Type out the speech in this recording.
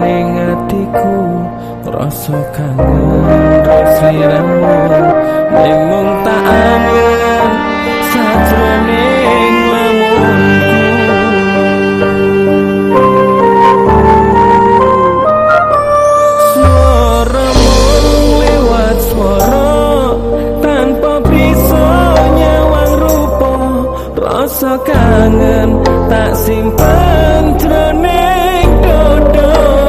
Ning atiku rasa kangen rasiramu Memang tak aman sajroning Rasa kangen tak simpan jroning don't.